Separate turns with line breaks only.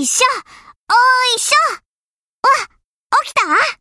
いしょ、おいしょ。わ、起きた？